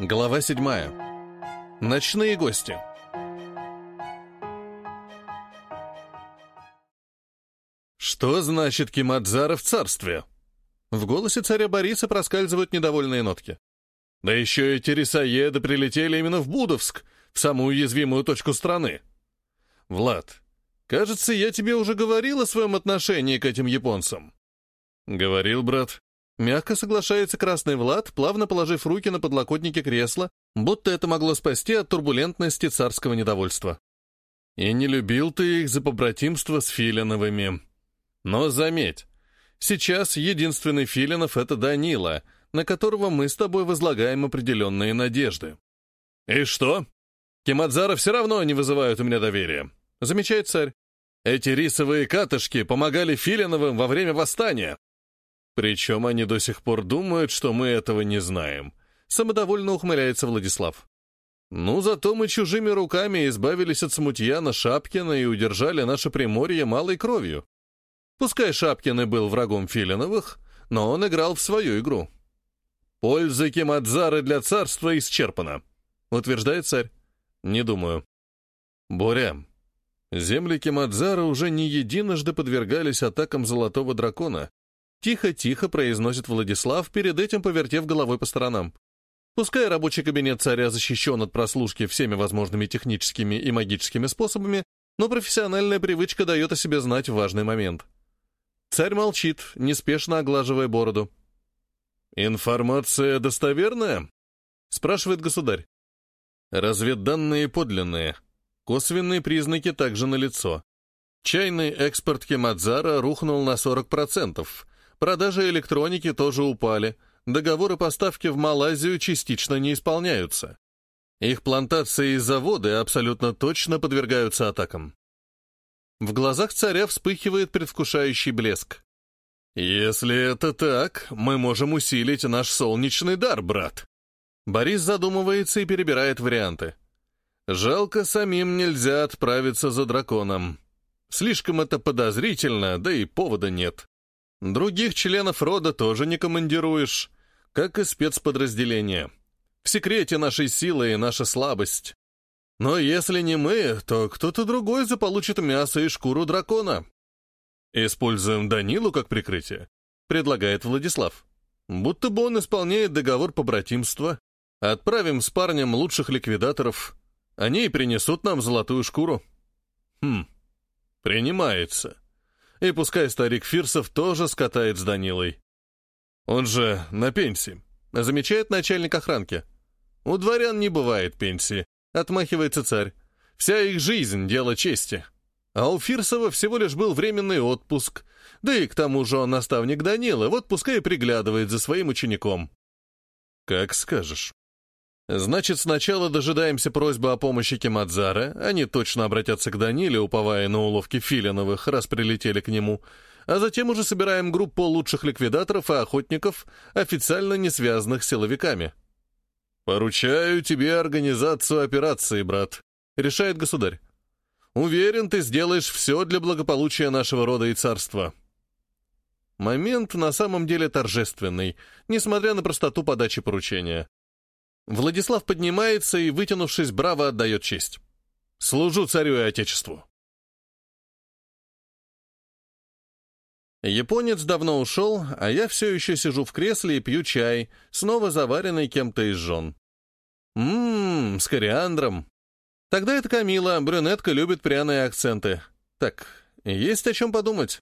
Глава седьмая. Ночные гости. Что значит Кимадзара в царстве? В голосе царя Бориса проскальзывают недовольные нотки. Да еще эти рисоеды прилетели именно в Будовск, в самую уязвимую точку страны. Влад, кажется, я тебе уже говорил о своем отношении к этим японцам. Говорил, брат. Мягко соглашается красный Влад, плавно положив руки на подлокотники кресла, будто это могло спасти от турбулентности царского недовольства. И не любил ты их за побратимство с Филиновыми. Но заметь, сейчас единственный Филинов — это Данила, на которого мы с тобой возлагаем определенные надежды. И что? Кимадзара все равно не вызывают у меня доверия, замечает царь. Эти рисовые катышки помогали Филиновым во время восстания. Причем они до сих пор думают, что мы этого не знаем. Самодовольно ухмыляется Владислав. Ну, зато мы чужими руками избавились от смутьяна Шапкина и удержали наше Приморье малой кровью. Пускай Шапкин и был врагом Филиновых, но он играл в свою игру. «Польза Кемадзары для царства исчерпана», — утверждает царь. «Не думаю». «Боря, земли Кемадзара уже не единожды подвергались атакам Золотого Дракона, Тихо-тихо произносит Владислав, перед этим повертев головой по сторонам. Пускай рабочий кабинет царя защищен от прослушки всеми возможными техническими и магическими способами, но профессиональная привычка дает о себе знать в важный момент. Царь молчит, неспешно оглаживая бороду. «Информация достоверная?» — спрашивает государь. «Разведданные подлинные. Косвенные признаки также налицо. Чайный экспорт Кемадзара рухнул на 40%, Продажи электроники тоже упали. Договоры поставки в Малайзию частично не исполняются. Их плантации и заводы абсолютно точно подвергаются атакам. В глазах царя вспыхивает предвкушающий блеск. «Если это так, мы можем усилить наш солнечный дар, брат». Борис задумывается и перебирает варианты. «Жалко, самим нельзя отправиться за драконом. Слишком это подозрительно, да и повода нет. Других членов рода тоже не командируешь, как и спецподразделения. В секрете нашей силы и наша слабость. Но если не мы, то кто-то другой заполучит мясо и шкуру дракона. Используем Данилу как прикрытие, предлагает Владислав. Будто бы он исполняет договор побратимства. Отправим с парнем лучших ликвидаторов. Они и принесут нам золотую шкуру. Хм, принимается. И пускай старик Фирсов тоже скатает с Данилой. Он же на пенсии, замечает начальник охранки. У дворян не бывает пенсии, отмахивается царь. Вся их жизнь — дело чести. А у Фирсова всего лишь был временный отпуск. Да и к тому же он наставник Данилы, вот пускай и приглядывает за своим учеником. Как скажешь. Значит, сначала дожидаемся просьбы о помощи Кемадзара, они точно обратятся к Даниле, уповая на уловки Филиновых, раз прилетели к нему, а затем уже собираем группу лучших ликвидаторов и охотников, официально не связанных с силовиками. «Поручаю тебе организацию операции, брат», — решает государь. «Уверен, ты сделаешь все для благополучия нашего рода и царства». Момент на самом деле торжественный, несмотря на простоту подачи поручения. Владислав поднимается и, вытянувшись, браво отдает честь. «Служу царю и отечеству!» Японец давно ушел, а я все еще сижу в кресле и пью чай, снова заваренный кем-то из жен. Ммм, с кориандром. Тогда это Камила, брюнетка любит пряные акценты. Так, есть о чем подумать.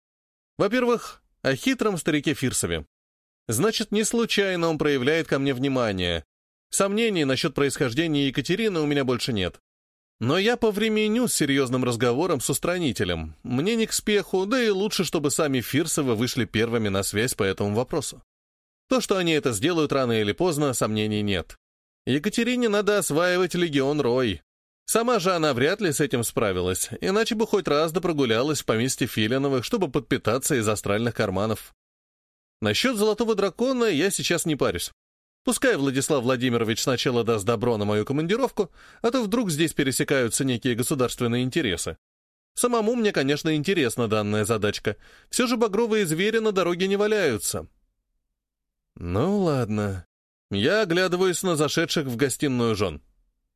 Во-первых, о хитром старике Фирсове. Значит, не случайно он проявляет ко мне внимание, Сомнений насчет происхождения Екатерины у меня больше нет. Но я повременю с серьезным разговором с устранителем. Мне не к спеху, да и лучше, чтобы сами Фирсовы вышли первыми на связь по этому вопросу. То, что они это сделают рано или поздно, сомнений нет. Екатерине надо осваивать легион Рой. Сама же она вряд ли с этим справилась, иначе бы хоть раз да прогулялась в поместье Филиновых, чтобы подпитаться из астральных карманов. Насчет Золотого Дракона я сейчас не парюсь. Пускай Владислав Владимирович сначала даст добро на мою командировку, а то вдруг здесь пересекаются некие государственные интересы. Самому мне, конечно, интересна данная задачка. Все же багровые звери на дороге не валяются. Ну ладно. Я оглядываюсь на зашедших в гостиную жен.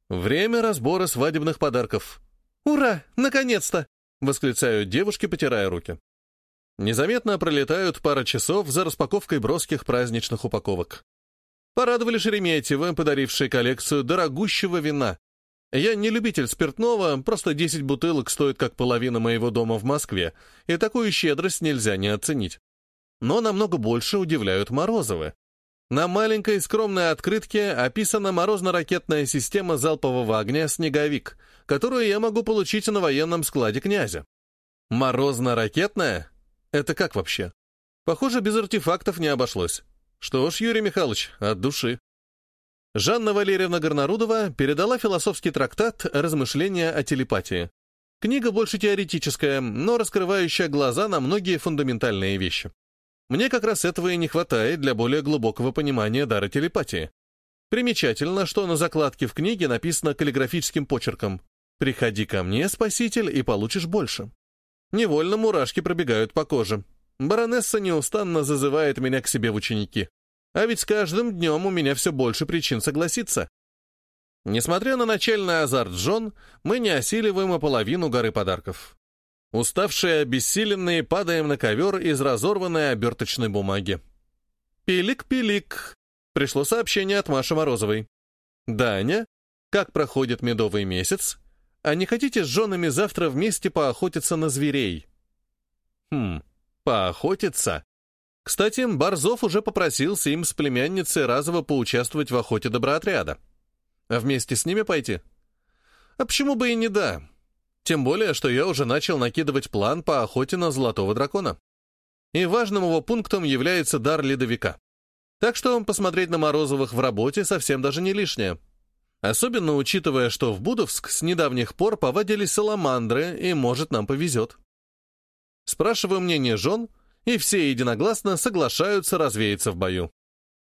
Время разбора свадебных подарков. «Ура! Наконец-то!» — восклицают девушки, потирая руки. Незаметно пролетают пара часов за распаковкой броских праздничных упаковок. Порадовали Шереметьево, подарившие коллекцию дорогущего вина. Я не любитель спиртного, просто 10 бутылок стоит как половина моего дома в Москве, и такую щедрость нельзя не оценить. Но намного больше удивляют Морозовы. На маленькой скромной открытке описана морозно-ракетная система залпового огня «Снеговик», которую я могу получить на военном складе князя. Морозно-ракетная? Это как вообще? Похоже, без артефактов не обошлось. Что ж, Юрий Михайлович, от души. Жанна Валерьевна Горнарудова передала философский трактат «Размышления о телепатии». Книга больше теоретическая, но раскрывающая глаза на многие фундаментальные вещи. Мне как раз этого и не хватает для более глубокого понимания дара телепатии. Примечательно, что на закладке в книге написано каллиграфическим почерком «Приходи ко мне, спаситель, и получишь больше». Невольно мурашки пробегают по коже. Баронесса неустанно зазывает меня к себе в ученики. А ведь с каждым днем у меня все больше причин согласиться. Несмотря на начальный азарт Джон, мы не осиливаем и половину горы подарков. Уставшие, обессиленные, падаем на ковер из разорванной оберточной бумаги. «Пилик-пилик!» Пришло сообщение от Маши Морозовой. «Даня, как проходит медовый месяц? А не хотите с женами завтра вместе поохотиться на зверей?» «Хм, поохотиться?» Кстати, Борзов уже попросился им с племянницей разово поучаствовать в охоте доброотряда. А вместе с ними пойти? А почему бы и не да? Тем более, что я уже начал накидывать план по охоте на золотого дракона. И важным его пунктом является дар ледовика. Так что посмотреть на Морозовых в работе совсем даже не лишнее. Особенно учитывая, что в Будовск с недавних пор повадились саламандры, и, может, нам повезет. Спрашиваю мнение жен, и все единогласно соглашаются развеяться в бою.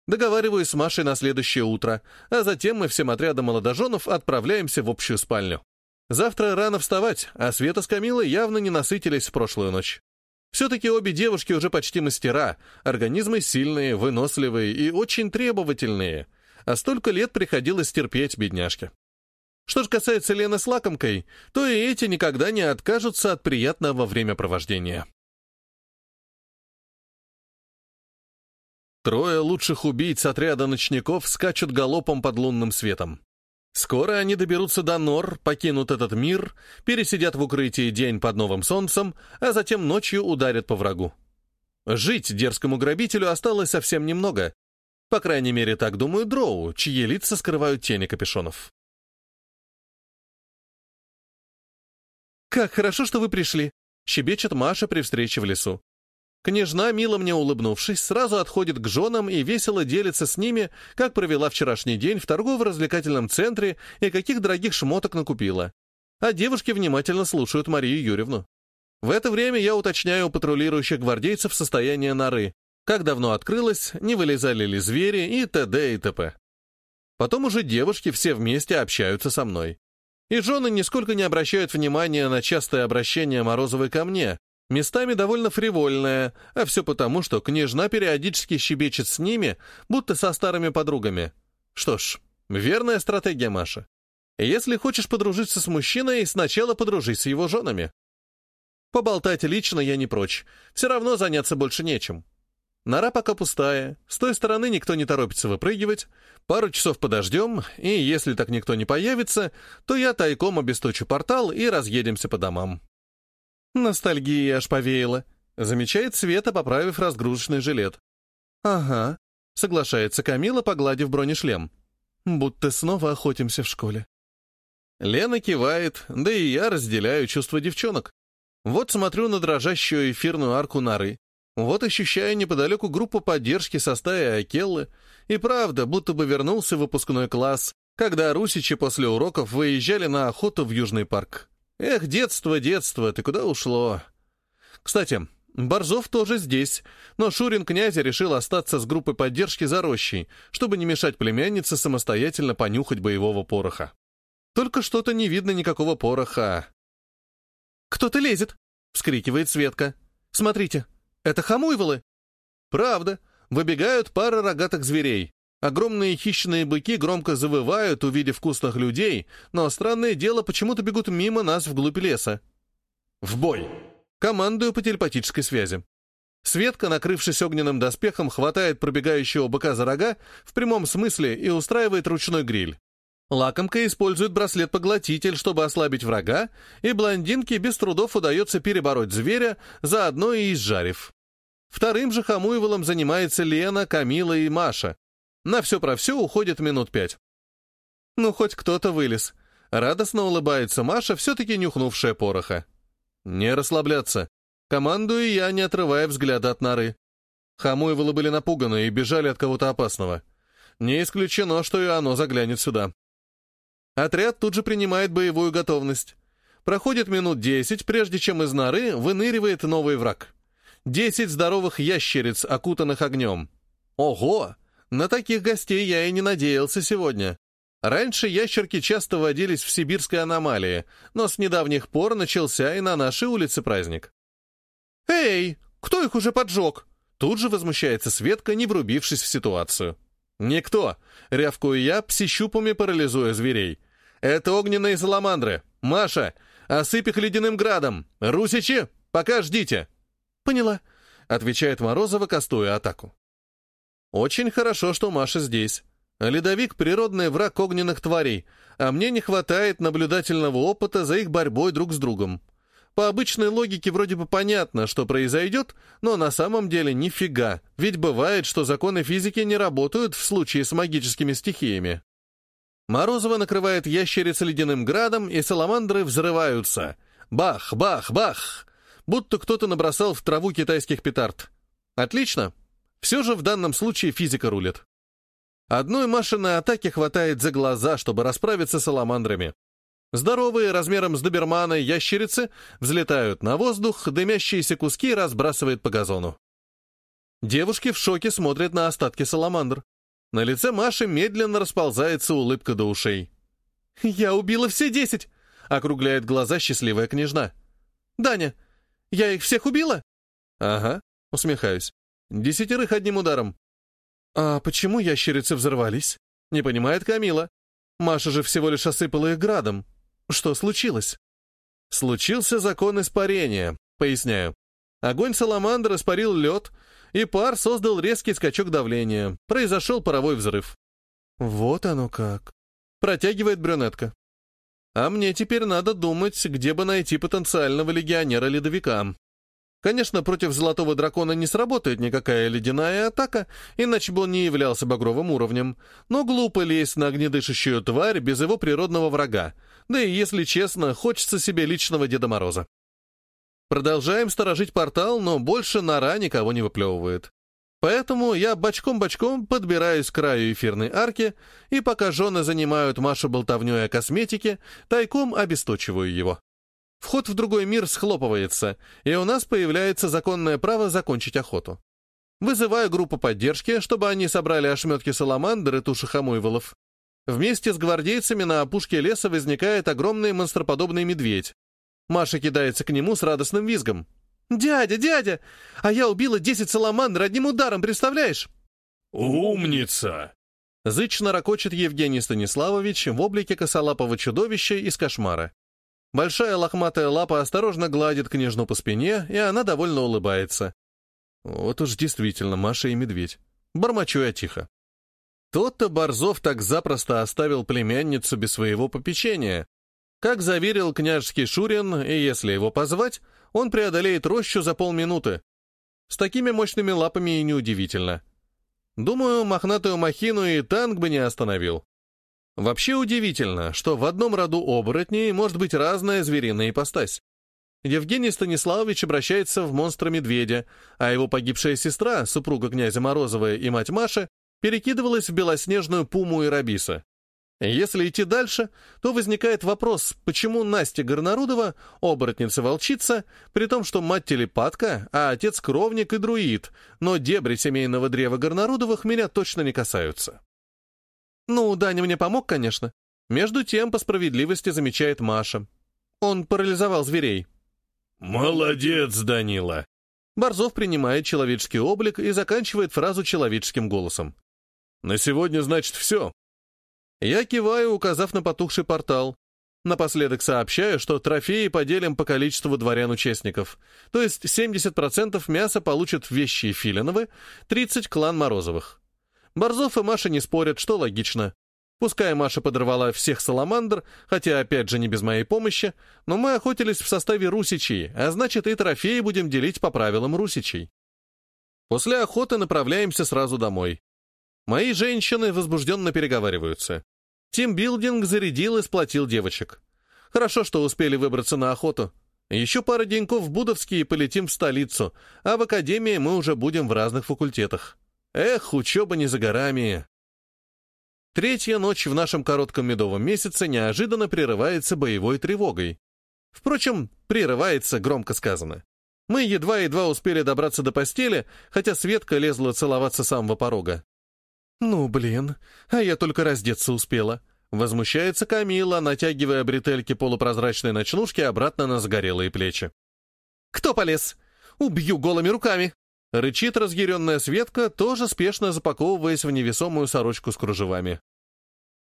Договариваюсь с Машей на следующее утро, а затем мы всем отрядом молодоженов отправляемся в общую спальню. Завтра рано вставать, а Света с Камилой явно не насытились в прошлую ночь. Все-таки обе девушки уже почти мастера, организмы сильные, выносливые и очень требовательные, а столько лет приходилось терпеть бедняжке. Что же касается Лены с лакомкой, то и эти никогда не откажутся от приятного времяпровождения. Трое лучших убийц отряда ночников скачут галопом под лунным светом. Скоро они доберутся до нор, покинут этот мир, пересидят в укрытии день под новым солнцем, а затем ночью ударят по врагу. Жить дерзкому грабителю осталось совсем немного. По крайней мере, так думают дроу, чьи лица скрывают тени капюшонов. «Как хорошо, что вы пришли!» — щебечет Маша при встрече в лесу. Княжна, мило мне улыбнувшись, сразу отходит к женам и весело делится с ними, как провела вчерашний день в торгово-развлекательном центре и каких дорогих шмоток накупила. А девушки внимательно слушают Марию Юрьевну. В это время я уточняю у патрулирующих гвардейцев состояние норы, как давно открылась, не вылезали ли звери и т.д. и т.п. Потом уже девушки все вместе общаются со мной. И жены нисколько не обращают внимания на частое обращение Морозовой ко мне, Местами довольно фривольная, а все потому, что княжна периодически щебечет с ними, будто со старыми подругами. Что ж, верная стратегия, Маша. Если хочешь подружиться с мужчиной, сначала подружись с его женами. Поболтать лично я не прочь, все равно заняться больше нечем. Нора пока пустая, с той стороны никто не торопится выпрыгивать, пару часов подождем, и если так никто не появится, то я тайком обесточу портал и разъедемся по домам. Ностальгия аж повеяла. Замечает Света, поправив разгрузочный жилет. «Ага», — соглашается Камила, погладив бронешлем. «Будто снова охотимся в школе». Лена кивает, да и я разделяю чувства девчонок. Вот смотрю на дрожащую эфирную арку норы. Вот ощущаю неподалеку группу поддержки со стаей Акеллы. И правда, будто бы вернулся в выпускной класс, когда русичи после уроков выезжали на охоту в Южный парк. Эх, детство, детство, ты куда ушло? Кстати, Борзов тоже здесь, но Шурин князя решил остаться с группой поддержки за рощей, чтобы не мешать племяннице самостоятельно понюхать боевого пороха. Только что-то не видно никакого пороха. «Кто-то лезет!» — вскрикивает Светка. «Смотрите, это хамуйволы!» «Правда, выбегают пара рогатых зверей. Огромные хищные быки громко завывают, увидев вкусных людей, но странное дело, почему-то бегут мимо нас вглубь леса. «В бой!» Командую по телепатической связи. Светка, накрывшись огненным доспехом, хватает пробегающего быка за рога в прямом смысле и устраивает ручной гриль. Лакомка использует браслет-поглотитель, чтобы ослабить врага, и блондинке без трудов удается перебороть зверя, заодно и изжарив. Вторым же Хамуевалом занимается Лена, Камила и Маша. На все про все уходит минут пять. Ну, хоть кто-то вылез. Радостно улыбается Маша, все-таки нюхнувшая пороха. Не расслабляться. Командую я, не отрывая взгляда от норы. Хамуевалы были напуганы и бежали от кого-то опасного. Не исключено, что и оно заглянет сюда. Отряд тут же принимает боевую готовность. Проходит минут десять, прежде чем из норы выныривает новый враг. Десять здоровых ящериц, окутанных огнем. Ого! На таких гостей я и не надеялся сегодня. Раньше ящерки часто водились в сибирской аномалии, но с недавних пор начался и на нашей улице праздник. «Эй, кто их уже поджег?» Тут же возмущается Светка, не врубившись в ситуацию. «Никто!» — рявкую я, псищупами парализуя зверей. «Это огненные саламандры! Маша, осыпь их ледяным градом! Русичи, пока ждите!» «Поняла», — отвечает Морозова, кастуя атаку. «Очень хорошо, что Маша здесь. Ледовик — природный враг огненных тварей, а мне не хватает наблюдательного опыта за их борьбой друг с другом. По обычной логике вроде бы понятно, что произойдет, но на самом деле нифига, ведь бывает, что законы физики не работают в случае с магическими стихиями. Морозова накрывает ящериц ледяным градом, и саламандры взрываются. Бах, бах, бах! Будто кто-то набросал в траву китайских петард. Отлично. Все же в данном случае физика рулит. Одной машинной атаки хватает за глаза, чтобы расправиться с саламандрами. Здоровые, размером с добермана, ящерицы взлетают на воздух, дымящиеся куски разбрасывает по газону. Девушки в шоке смотрят на остатки саламандр. На лице Маши медленно расползается улыбка до ушей. «Я убила все десять!» — округляет глаза счастливая княжна. «Даня, я их всех убила?» «Ага», — усмехаюсь. «Десятерых одним ударом». «А почему ящерицы взорвались?» — не понимает Камила. «Маша же всего лишь осыпала их градом. Что случилось?» «Случился закон испарения», — поясняю. Огонь саламандр испарил лед, и пар создал резкий скачок давления. Произошел паровой взрыв. «Вот оно как!» — протягивает брюнетка. «А мне теперь надо думать, где бы найти потенциального легионера-ледовика. Конечно, против Золотого Дракона не сработает никакая ледяная атака, иначе бы он не являлся багровым уровнем, но глупо лезть на огнедышащую тварь без его природного врага, да и, если честно, хочется себе личного Деда Мороза. Продолжаем сторожить портал, но больше нора никого не выплевывает. Поэтому я бочком-бочком подбираюсь к краю эфирной арки, и пока жены занимают Машу болтовнёй о косметике, тайком обесточиваю его. Вход в другой мир схлопывается, и у нас появляется законное право закончить охоту. Вызываю группу поддержки, чтобы они собрали ошметки саламандр и туши хамуйволов. Вместе с гвардейцами на опушке леса возникает огромный монстроподобный медведь. Маша кидается к нему с радостным визгом. «Дядя, дядя! А я убила десять саламандр одним ударом, представляешь?» «Умница!» Зычно ракочет Евгений Станиславович в облике косолапого чудовища из кошмара. Большая лохматая лапа осторожно гладит княжну по спине, и она довольно улыбается. Вот уж действительно Маша и медведь. Бормочу я тихо. Тот-то Борзов так запросто оставил племянницу без своего попечения. Как заверил княжский Шурин, и если его позвать, он преодолеет рощу за полминуты. С такими мощными лапами и неудивительно. Думаю, мохнатую махину и танк бы не остановил. Вообще удивительно, что в одном роду оборотней может быть разная звериная ипостась. Евгений Станиславович обращается в монстра-медведя, а его погибшая сестра, супруга князя Морозова и мать Маша, перекидывалась в белоснежную пуму и рабиса. Если идти дальше, то возникает вопрос, почему Настя Горнарудова — оборотница-волчица, при том, что мать телепатка, а отец кровник и друид, но дебри семейного древа Горнарудовых меня точно не касаются. Ну, Даня мне помог, конечно. Между тем, по справедливости замечает Маша. Он парализовал зверей. «Молодец, Данила!» Борзов принимает человеческий облик и заканчивает фразу человеческим голосом. На сегодня, значит, все. Я киваю, указав на потухший портал. Напоследок сообщаю, что трофеи поделим по количеству дворян-участников. То есть 70% мяса получат вещи Филиновы, 30% — клан Морозовых. Борзов и Маша не спорят, что логично. Пускай Маша подорвала всех саламандр, хотя, опять же, не без моей помощи, но мы охотились в составе русичей, а значит, и трофеи будем делить по правилам русичей. После охоты направляемся сразу домой. Мои женщины возбужденно переговариваются. Тимбилдинг зарядил и сплотил девочек. Хорошо, что успели выбраться на охоту. Еще пара деньков в Будовске и полетим в столицу, а в академии мы уже будем в разных факультетах. Эх, учеба не за горами. Третья ночь в нашем коротком медовом месяце неожиданно прерывается боевой тревогой. Впрочем, прерывается, громко сказано. Мы едва-едва успели добраться до постели, хотя Светка лезла целоваться с самого порога. «Ну, блин, а я только раздеться успела», — возмущается Камила, натягивая бретельки полупрозрачной ночнушки обратно на загорелые плечи. «Кто полез? Убью голыми руками!» Рычит разъяренная Светка, тоже спешно запаковываясь в невесомую сорочку с кружевами.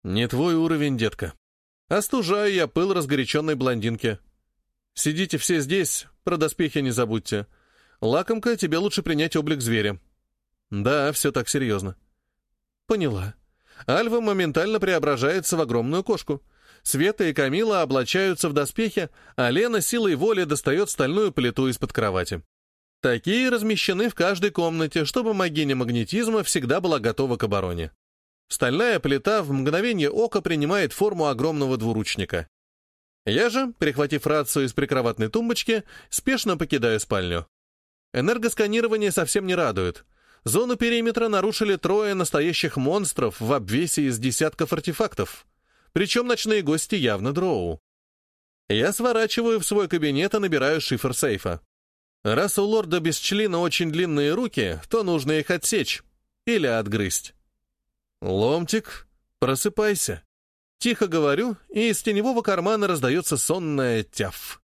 «Не твой уровень, детка. Остужаю я пыл разгоряченной блондинки. Сидите все здесь, про доспехи не забудьте. Лакомка, тебе лучше принять облик зверя». «Да, все так серьезно». Поняла. Альва моментально преображается в огромную кошку. Света и Камила облачаются в доспехи, а Лена силой воли достает стальную плиту из-под кровати. Такие размещены в каждой комнате, чтобы магиня магнетизма всегда была готова к обороне. Стальная плита в мгновение ока принимает форму огромного двуручника. Я же, перехватив рацию из прикроватной тумбочки, спешно покидаю спальню. Энергосканирование совсем не радует — Зону периметра нарушили трое настоящих монстров в обвесе из десятков артефактов. Причем ночные гости явно дроу. Я сворачиваю в свой кабинет и набираю шифр сейфа. Раз у лорда без члена очень длинные руки, то нужно их отсечь. Или отгрызть. «Ломтик, просыпайся». Тихо говорю, и из теневого кармана раздается сонная тяф.